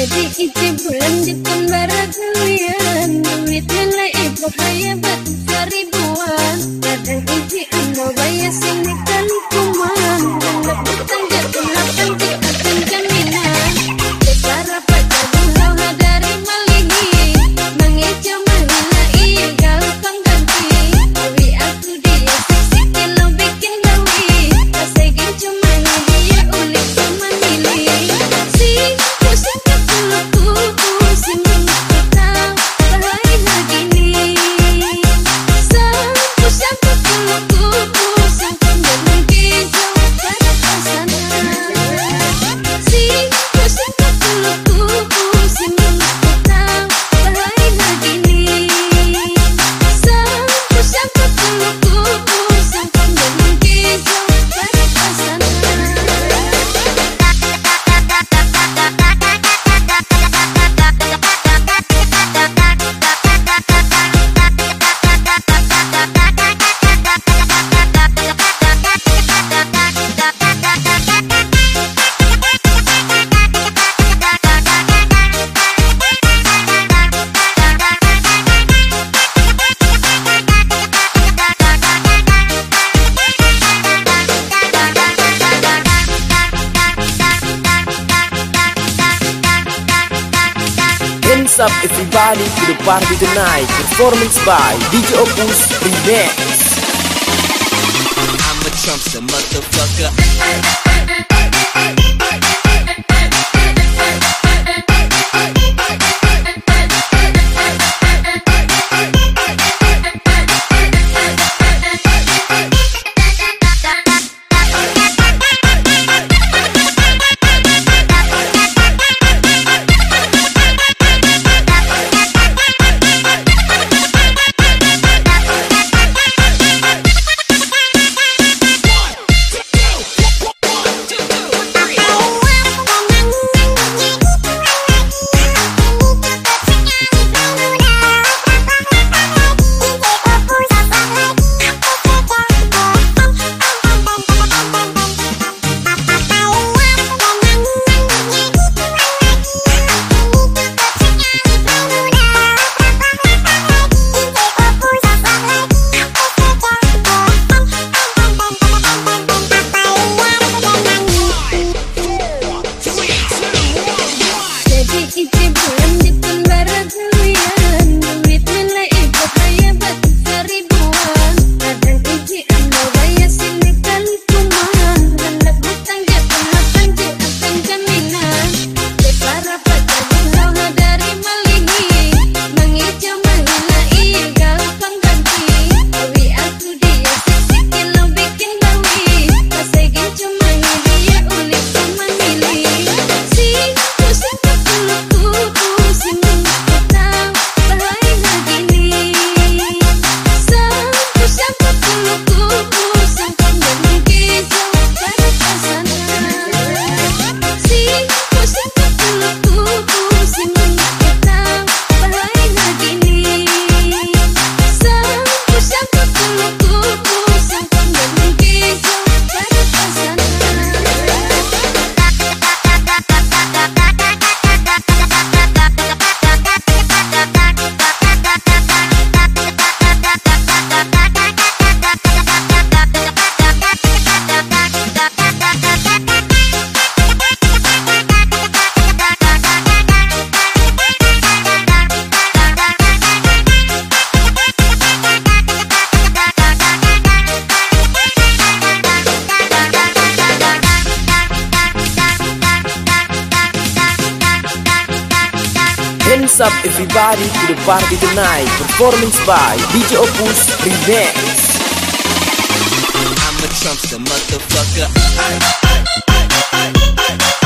Jadi ite bulan di pembara kalian. Duit nilai ibu haya batu seribuan, Kadang ite ando bayar sini. up everybody to the party tonight. Performance by DJ Opus Remix. I'm a Trumpster motherfucker. up everybody to the party tonight. Performance by DJ Opus Remix. I'm a Trumpster motherfucker. I, I, I,